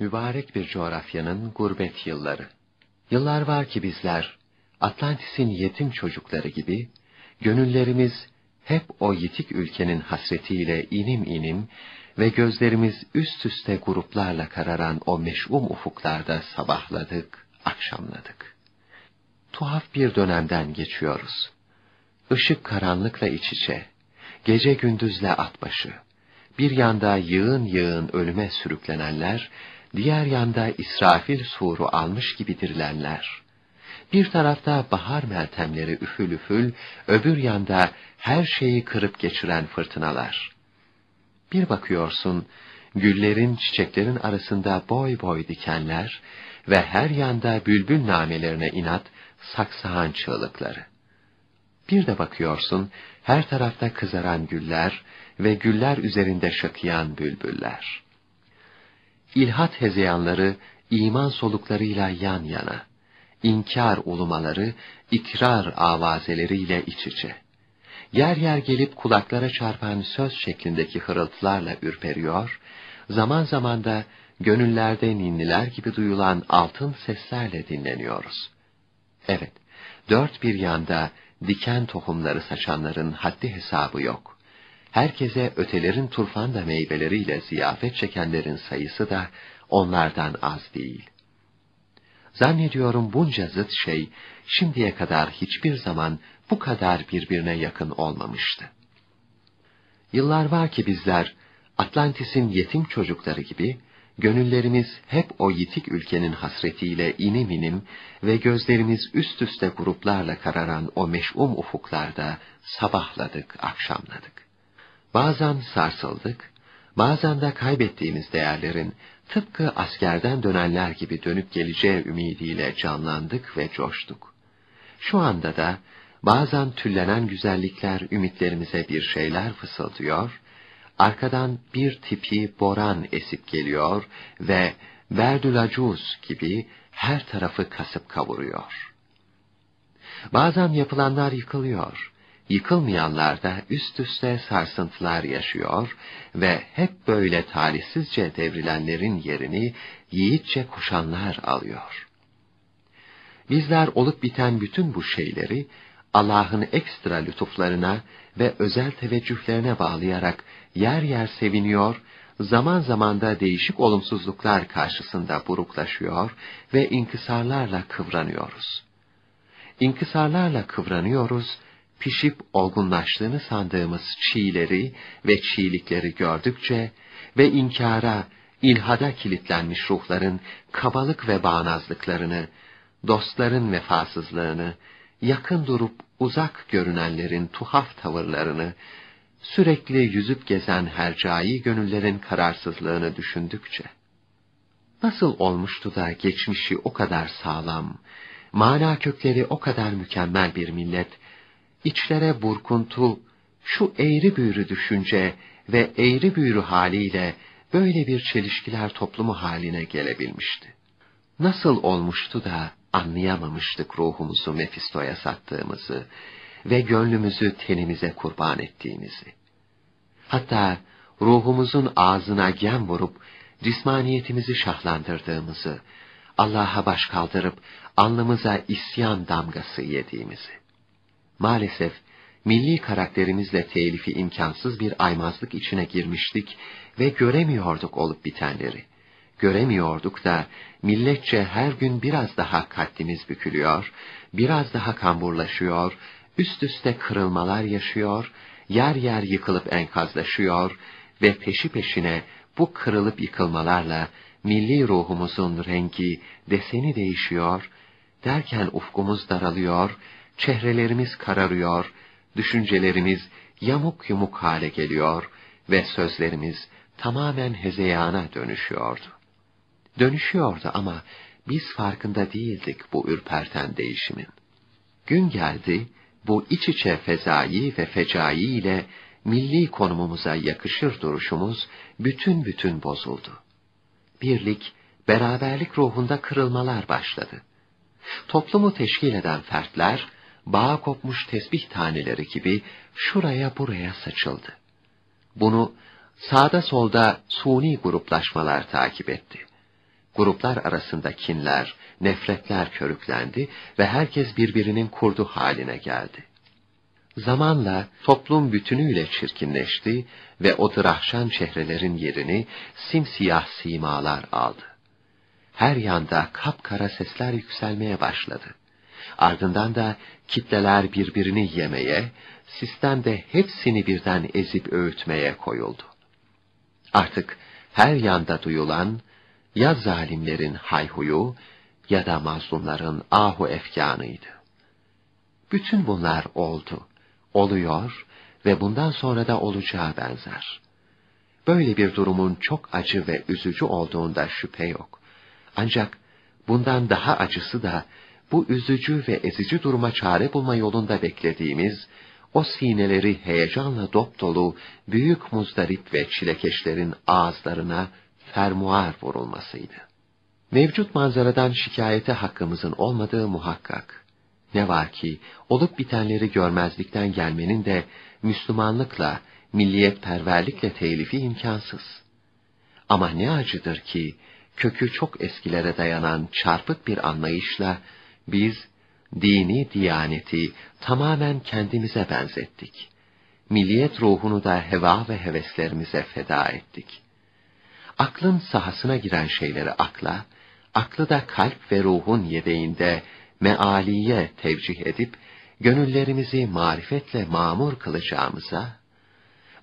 Mübarek bir coğrafyanın gurbet yılları. Yıllar var ki bizler, Atlantis'in yetim çocukları gibi, gönüllerimiz hep o yitik ülkenin hasretiyle inim inim ve gözlerimiz üst üste gruplarla kararan o meş'um ufuklarda sabahladık, akşamladık. Tuhaf bir dönemden geçiyoruz. Işık karanlıkla iç içe, gece gündüzle at başı. Bir yanda yığın yığın ölüme sürüklenenler, diğer yanda İsrafil suru almış gibi dirilenler. Bir tarafta bahar meltemleri üfül üfül, öbür yanda her şeyi kırıp geçiren fırtınalar. Bir bakıyorsun, güllerin, çiçeklerin arasında boy boy dikenler ve her yanda bülbül namelerine inat saksağan çığlıkları. Bir de bakıyorsun, her tarafta kızaran güller ve güller üzerinde şakıyan bülbüller. İlhat hezeyanları iman soluklarıyla yan yana, inkar ulumaları ikrar avazeleriyle iç içe. Yer yer gelip kulaklara çarpan söz şeklindeki hırıltılarla ürperiyor, zaman zaman da gönüllerde ninniler gibi duyulan altın seslerle dinleniyoruz. Evet, dört bir yanda diken tohumları saçanların haddi hesabı yok. Herkese ötelerin turfanda meyveleriyle ziyafet çekenlerin sayısı da onlardan az değil. Zannediyorum bunca zıt şey şimdiye kadar hiçbir zaman bu kadar birbirine yakın olmamıştı. Yıllar var ki bizler Atlantis'in yetim çocukları gibi gönüllerimiz hep o yitik ülkenin hasretiyle inim inim ve gözlerimiz üst üste gruplarla kararan o meş'um ufuklarda sabahladık, akşamladık. Bazen sarsıldık, bazen de kaybettiğimiz değerlerin tıpkı askerden dönenler gibi dönüp geleceği ümidiyle canlandık ve coştuk. Şu anda da bazen tüllenen güzellikler ümitlerimize bir şeyler fısıldıyor, arkadan bir tipi boran esip geliyor ve verdülacuz gibi her tarafı kasıp kavuruyor. Bazen yapılanlar yıkılıyor, yıkılmayanlar da üst üste sarsıntılar yaşıyor ve hep böyle talihsizce devrilenlerin yerini yiğitçe kuşanlar alıyor. Bizler olup biten bütün bu şeyleri Allah'ın ekstra lütuflarına ve özel teveccühlerine bağlayarak yer yer seviniyor, zaman zaman da değişik olumsuzluklar karşısında buruklaşıyor ve inkısarlarla kıvranıyoruz. İnkısarlarla kıvranıyoruz, pişip olgunlaştığını sandığımız çiğleri ve çiğlikleri gördükçe ve inkara, ilhada kilitlenmiş ruhların kabalık ve bağnazlıklarını, dostların vefasızlığını, yakın durup uzak görünenlerin tuhaf tavırlarını, sürekli yüzüp gezen hercai gönüllerin kararsızlığını düşündükçe, nasıl olmuştu da geçmişi o kadar sağlam, mana kökleri o kadar mükemmel bir millet, içlere burkuntu, şu eğri büğrü düşünce ve eğri büğrü haliyle böyle bir çelişkiler toplumu haline gelebilmişti. Nasıl olmuştu da anlayamamıştık ruhumuzu Mefisto'ya sattığımızı ve gönlümüzü tenimize kurban ettiğimizi. Hatta ruhumuzun ağzına gem vurup cismaniyetimizi şahlandırdığımızı, Allah'a baş kaldırıp alnımıza isyan damgası yediğimizi. Maalesef milli karakterimizle telifi imkansız bir aymazlık içine girmiştik ve göremiyorduk olup bitenleri. Göremiyorduk da milletçe her gün biraz daha kaddimiz bükülüyor, biraz daha kamburlaşıyor, üst üste kırılmalar yaşıyor, yer yer yıkılıp enkazlaşıyor ve peşi peşine bu kırılıp yıkılmalarla milli ruhumuzun rengi, deseni değişiyor, derken ufkumuz daralıyor, çehrelerimiz kararıyor, düşüncelerimiz yamuk yumuk hale geliyor ve sözlerimiz tamamen hezeyana dönüşüyordu. Dönüşüyordu ama biz farkında değildik bu ürperten değişimin. Gün geldi, bu iç içe fezai ve fecai ile milli konumumuza yakışır duruşumuz bütün bütün bozuldu. Birlik, beraberlik ruhunda kırılmalar başladı. Toplumu teşkil eden fertler, bağ kopmuş tesbih taneleri gibi şuraya buraya saçıldı. Bunu sağda solda suni gruplaşmalar takip etti. Gruplar arasında kinler, nefretler körüklendi ve herkes birbirinin kurdu haline geldi. Zamanla toplum bütünüyle çirkinleşti ve o tıraşan çehrelerin yerini simsiyah simalar aldı. Her yanda kapkara sesler yükselmeye başladı. Ardından da kitleler birbirini yemeye, sistemde hepsini birden ezip öğütmeye koyuldu. Artık her yanda duyulan ya zalimlerin hayhuyu ya da mazlumların ahu efkanıydı. Bütün bunlar oldu, oluyor ve bundan sonra da olacağı benzer. Böyle bir durumun çok acı ve üzücü olduğunda şüphe yok. Ancak bundan daha acısı da bu üzücü ve ezici duruma çare bulma yolunda beklediğimiz o sineleri heyecanla dop dolu büyük muzdarip ve çilekeşlerin ağızlarına fermuar vurulmasıydı. Mevcut manzaradan şikayete hakkımızın olmadığı muhakkak. Ne var ki olup bitenleri görmezlikten gelmenin de Müslümanlıkla, milliyetperverlikle telifi imkansız. Ama ne acıdır ki kökü çok eskilere dayanan çarpık bir anlayışla biz dini diyaneti tamamen kendimize benzettik. Milliyet ruhunu da heva ve heveslerimize feda ettik. Aklın sahasına giren şeyleri akla, aklı da kalp ve ruhun yedeğinde mealiye tevcih edip, gönüllerimizi marifetle mamur kılacağımıza,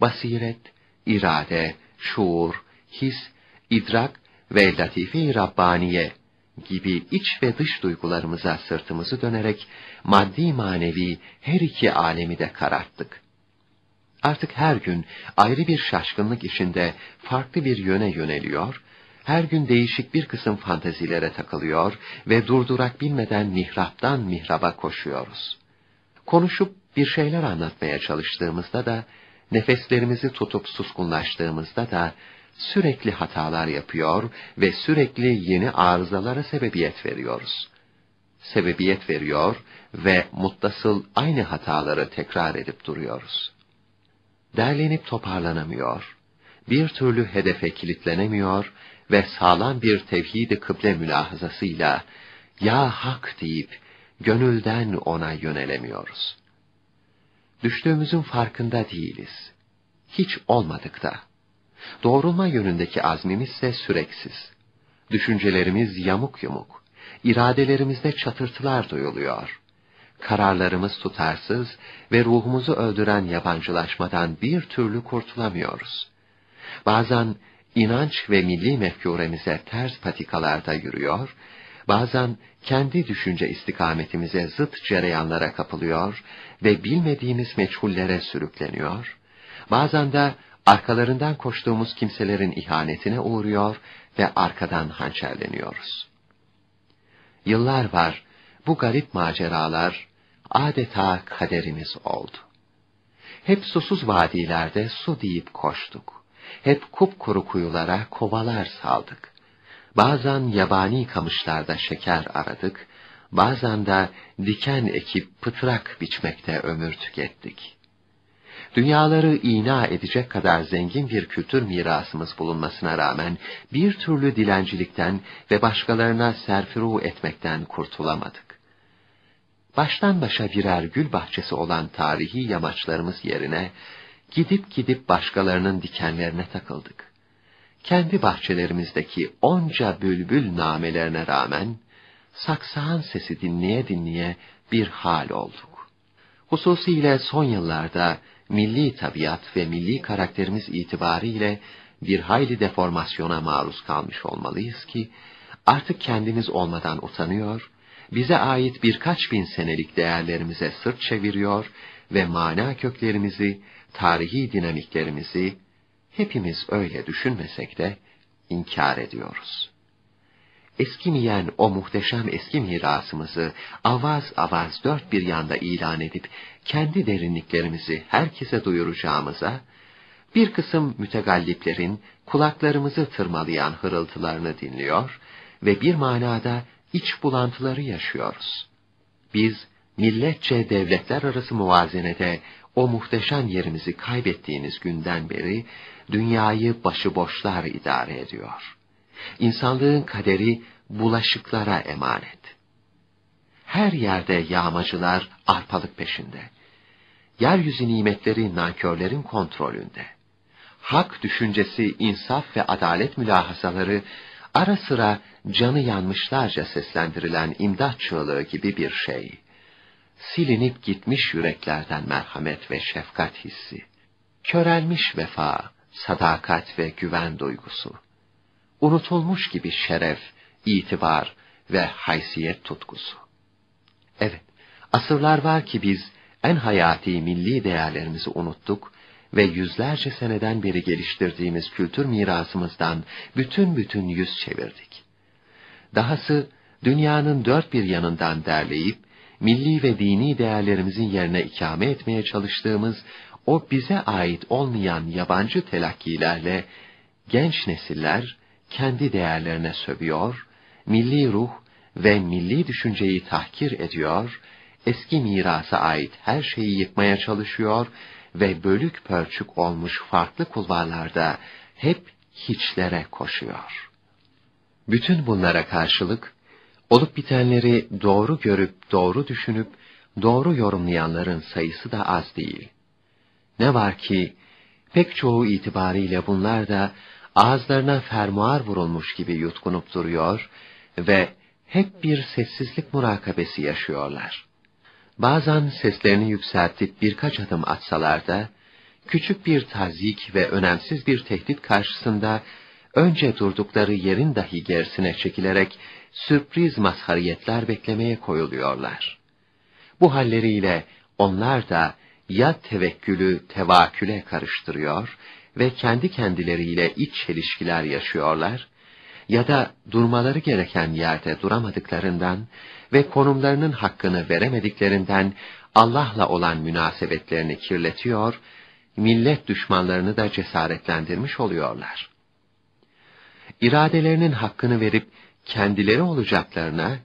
basiret, irade, şuur, his, idrak ve latife-i Rabbaniye gibi iç ve dış duygularımıza sırtımızı dönerek maddi manevi her iki alemi de kararttık. Artık her gün ayrı bir şaşkınlık içinde farklı bir yöne yöneliyor, her gün değişik bir kısım fantezilere takılıyor ve durdurak bilmeden mihraptan mihraba koşuyoruz. Konuşup bir şeyler anlatmaya çalıştığımızda da, nefeslerimizi tutup suskunlaştığımızda da, sürekli hatalar yapıyor ve sürekli yeni arızalara sebebiyet veriyoruz. Sebebiyet veriyor ve muttasıl aynı hataları tekrar edip duruyoruz. Derlenip toparlanamıyor, bir türlü hedefe kilitlenemiyor ve sağlam bir tevhid-i kıble mülahazasıyla ya hak deyip gönülden ona yönelemiyoruz. Düştüğümüzün farkında değiliz. Hiç olmadık da. Doğrulma yönündeki azmimizse süreksiz. Düşüncelerimiz yamuk yumuk. İradelerimizde çatırtılar duyuluyor. Kararlarımız tutarsız ve ruhumuzu öldüren yabancılaşmadan bir türlü kurtulamıyoruz. Bazen inanç ve milli mefkuremize ters patikalarda yürüyor, bazen kendi düşünce istikametimize zıt cereyanlara kapılıyor ve bilmediğimiz meçhullere sürükleniyor, bazen de arkalarından koştuğumuz kimselerin ihanetine uğruyor ve arkadan hançerleniyoruz. Yıllar var bu garip maceralar adeta kaderimiz oldu. Hep susuz vadilerde su deyip koştuk. Hep kupkuru kuyulara kovalar saldık. Bazen yabani kamışlarda şeker aradık, bazen de diken ekip pıtrak biçmekte ömür tükettik. Dünyaları ina edecek kadar zengin bir kültür mirasımız bulunmasına rağmen bir türlü dilencilikten ve başkalarına serfiru etmekten kurtulamadık. Baştan başa birer gül bahçesi olan tarihi yamaçlarımız yerine gidip gidip başkalarının dikenlerine takıldık. Kendi bahçelerimizdeki onca bülbül namelerine rağmen saksağın sesi dinleye dinleye bir hal olduk. Hususiyle son yıllarda milli tabiat ve milli karakterimiz itibariyle bir hayli deformasyona maruz kalmış olmalıyız ki, artık kendimiz olmadan utanıyor, bize ait birkaç bin senelik değerlerimize sırt çeviriyor ve mana köklerimizi, tarihi dinamiklerimizi, hepimiz öyle düşünmesek de, inkar ediyoruz. Eskimeyen o muhteşem eski mirasımızı avaz avaz dört bir yanda ilan edip kendi derinliklerimizi herkese duyuracağımıza, bir kısım mütegalliplerin kulaklarımızı tırmalayan hırıltılarını dinliyor ve bir manada iç bulantıları yaşıyoruz. Biz milletçe devletler arası muvazenede o muhteşem yerimizi kaybettiğimiz günden beri dünyayı başıboşlar idare ediyor. İnsanlığın kaderi bulaşıklara emanet. Her yerde yağmacılar arpalık peşinde. Yeryüzü nimetleri nankörlerin kontrolünde. Hak düşüncesi, insaf ve adalet mülahazaları ara sıra canı yanmışlarca seslendirilen imdat çığlığı gibi bir şey. Silinip gitmiş yüreklerden merhamet ve şefkat hissi. Körelmiş vefa, sadakat ve güven duygusu. Unutulmuş gibi şeref, itibar ve haysiyet tutkusu. Evet, asırlar var ki biz en hayati milli değerlerimizi unuttuk ve yüzlerce seneden beri geliştirdiğimiz kültür mirasımızdan bütün bütün yüz çevirdik. Dahası dünyanın dört bir yanından derleyip, milli ve dini değerlerimizin yerine ikame etmeye çalıştığımız o bize ait olmayan yabancı telakkilerle genç nesiller kendi değerlerine sövüyor, milli ruh ve milli düşünceyi tahkir ediyor, eski mirasa ait her şeyi yıkmaya çalışıyor ve bölük pörçük olmuş farklı kulvarlarda hep hiçlere koşuyor. Bütün bunlara karşılık, olup bitenleri doğru görüp doğru düşünüp doğru yorumlayanların sayısı da az değil. Ne var ki, pek çoğu itibariyle bunlar da ağızlarına fermuar vurulmuş gibi yutkunup duruyor ve hep bir sessizlik murakabesi yaşıyorlar. Bazen seslerini yükseltip birkaç adım atsalar da, küçük bir tazik ve önemsiz bir tehdit karşısında, önce durdukları yerin dahi gerisine çekilerek, sürpriz mazhariyetler beklemeye koyuluyorlar. Bu halleriyle onlar da ya tevekkülü tevaküle karıştırıyor ve kendi kendileriyle iç çelişkiler yaşıyorlar, ya da durmaları gereken yerde duramadıklarından ve konumlarının hakkını veremediklerinden Allah'la olan münasebetlerini kirletiyor, millet düşmanlarını da cesaretlendirmiş oluyorlar. İradelerinin hakkını verip kendileri olacaklarına,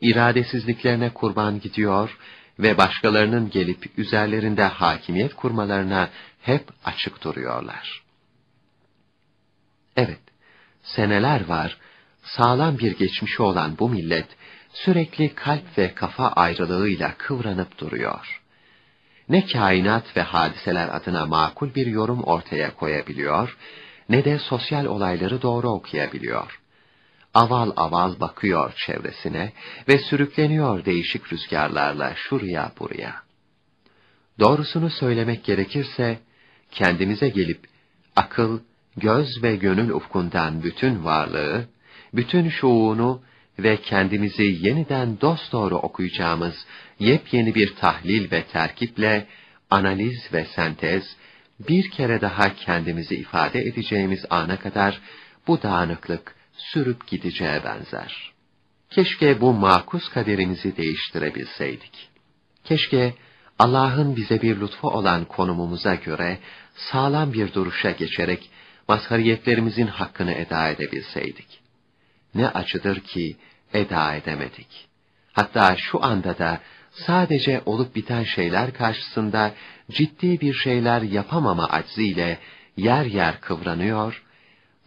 iradesizliklerine kurban gidiyor ve başkalarının gelip üzerlerinde hakimiyet kurmalarına hep açık duruyorlar. Evet, seneler var, sağlam bir geçmişi olan bu millet, sürekli kalp ve kafa ayrılığıyla kıvranıp duruyor. Ne kainat ve hadiseler adına makul bir yorum ortaya koyabiliyor, ne de sosyal olayları doğru okuyabiliyor. Aval aval bakıyor çevresine ve sürükleniyor değişik rüzgarlarla şuraya buraya. Doğrusunu söylemek gerekirse, kendimize gelip akıl, göz ve gönül ufkundan bütün varlığı, bütün şuunu ve kendimizi yeniden dosdoğru okuyacağımız yepyeni bir tahlil ve terkiple, analiz ve sentez, bir kere daha kendimizi ifade edeceğimiz ana kadar bu dağınıklık sürüp gideceğe benzer. Keşke bu makus kaderimizi değiştirebilseydik. Keşke Allah'ın bize bir lütfu olan konumumuza göre sağlam bir duruşa geçerek mazhariyetlerimizin hakkını eda edebilseydik. Ne acıdır ki eda edemedik. Hatta şu anda da sadece olup biten şeyler karşısında ciddi bir şeyler yapamama acziyle yer yer kıvranıyor,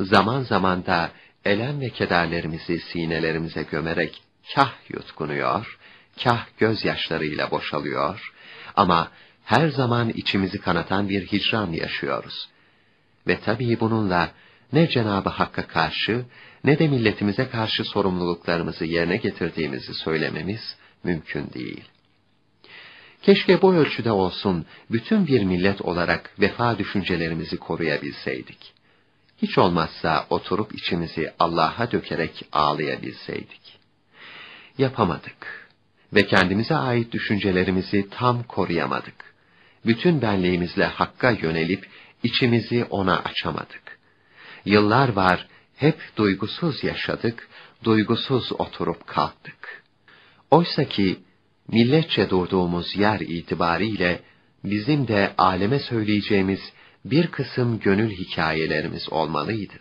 zaman zaman da elem ve kederlerimizi sinelerimize gömerek kah yutkunuyor, kah gözyaşlarıyla boşalıyor ama her zaman içimizi kanatan bir hicran yaşıyoruz. Ve tabii bununla ne Cenabı Hakk'a karşı ne de milletimize karşı sorumluluklarımızı yerine getirdiğimizi söylememiz mümkün değil. Keşke bu ölçüde olsun bütün bir millet olarak vefa düşüncelerimizi koruyabilseydik. Hiç olmazsa oturup içimizi Allah'a dökerek ağlayabilseydik. Yapamadık ve kendimize ait düşüncelerimizi tam koruyamadık. Bütün benliğimizle Hakk'a yönelip içimizi O'na açamadık. Yıllar var hep duygusuz yaşadık, duygusuz oturup kalktık. Oysa ki milletçe durduğumuz yer itibariyle bizim de aleme söyleyeceğimiz bir kısım gönül hikayelerimiz olmalıydı.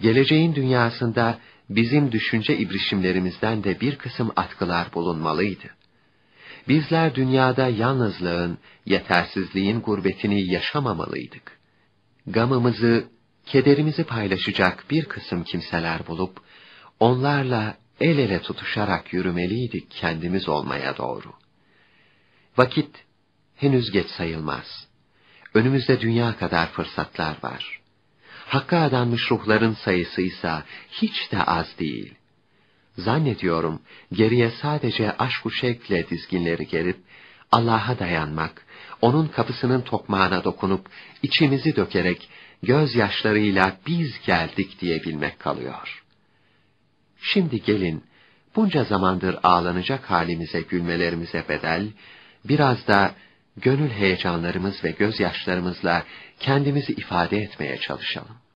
Geleceğin dünyasında bizim düşünce ibrişimlerimizden de bir kısım atkılar bulunmalıydı. Bizler dünyada yalnızlığın, yetersizliğin gurbetini yaşamamalıydık. Gamımızı kederimizi paylaşacak bir kısım kimseler bulup, onlarla el ele tutuşarak yürümeliydik kendimiz olmaya doğru. Vakit henüz geç sayılmaz. Önümüzde dünya kadar fırsatlar var. Hakka adanmış ruhların sayısıysa hiç de az değil. Zannediyorum geriye sadece aşk-ı şevkle dizginleri gerip, Allah'a dayanmak, onun kapısının tokmağına dokunup, içimizi dökerek, gözyaşlarıyla biz geldik diyebilmek kalıyor. Şimdi gelin, bunca zamandır ağlanacak halimize gülmelerimize bedel, biraz da gönül heyecanlarımız ve gözyaşlarımızla kendimizi ifade etmeye çalışalım.